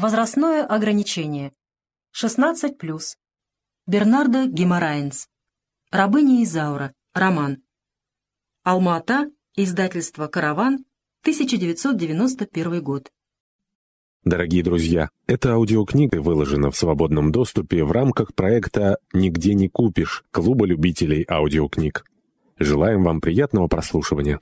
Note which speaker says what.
Speaker 1: Возрастное ограничение. 16+. Бернардо Геморайнс. Рабыня Изаура. Роман. Алма-Ата. Издательство «Караван». 1991 год.
Speaker 2: Дорогие друзья, эта аудиокнига выложена в свободном доступе в рамках проекта «Нигде не купишь» Клуба любителей аудиокниг. Желаем вам приятного прослушивания.